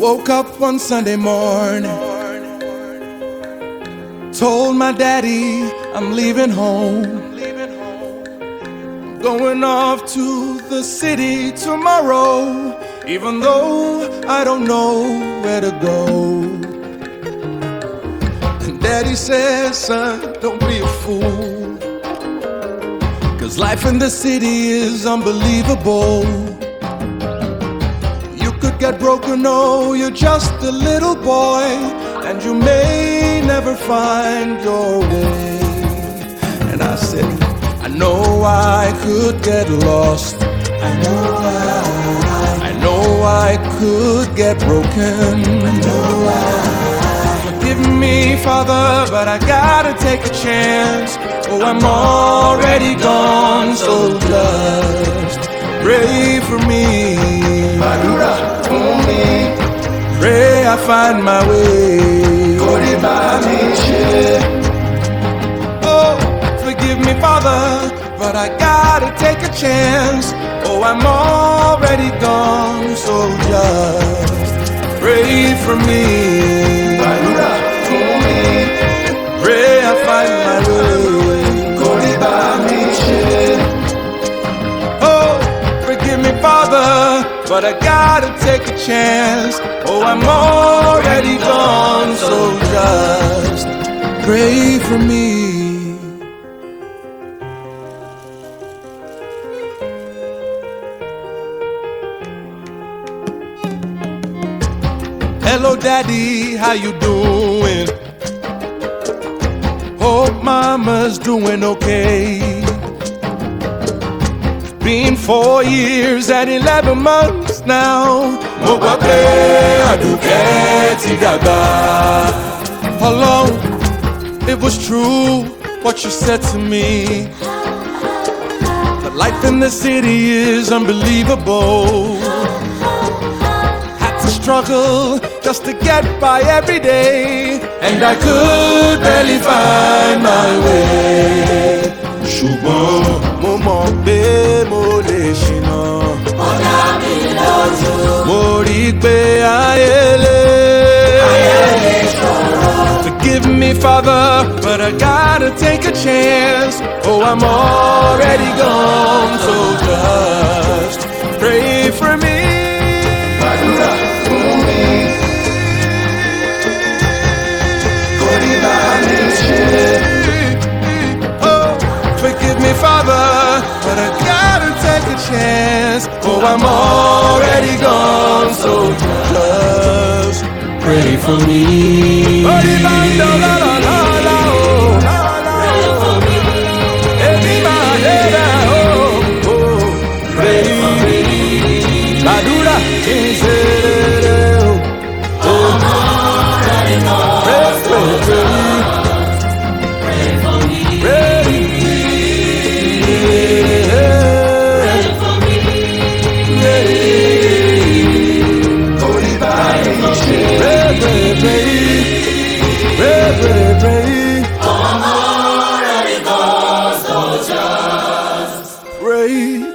Woke up one Sunday morning. Told my daddy I'm leaving home. Going off to the city tomorrow. Even though I don't know where to go. And daddy says, son, don't be a fool. Cause life in the city is unbelievable. Get broken, oh, you're just a little boy, and you may never find your way. And I said, I know I could get lost. I know I, I know I could get broken. I know I. Forgive me, Father, but I gotta take a chance. Oh, I'm already gone, so just pray for me. Pray I find my way. Oh, forgive me, Father, but I gotta take a chance. Oh, I'm already gone, so just pray for me. Pray I find my way. Oh, forgive me, Father, but I gotta take a chance. Oh, I'm already gone, so just pray for me. Hello, Daddy, how you doing? Hope Mama's doing okay. Been four years and eleven months now. Mo pé Àdùkẹ́ ti dàgbà. It was true what you said to me. The life in the city is unbelievable. Had to struggle just to get by every day, and I could barely find my way. ṣùgbọ́n mo mọ̀ Father, but I gotta take a chance. Oh, I'm already gone, so just pray for me. Oh, forgive me, Father, but I gotta take a chance. Oh, I'm already for me. Oh, la, oh, la la, oh. Oh, oh, for me. Rere, oh. Oh, pray, pray, pray. Pray.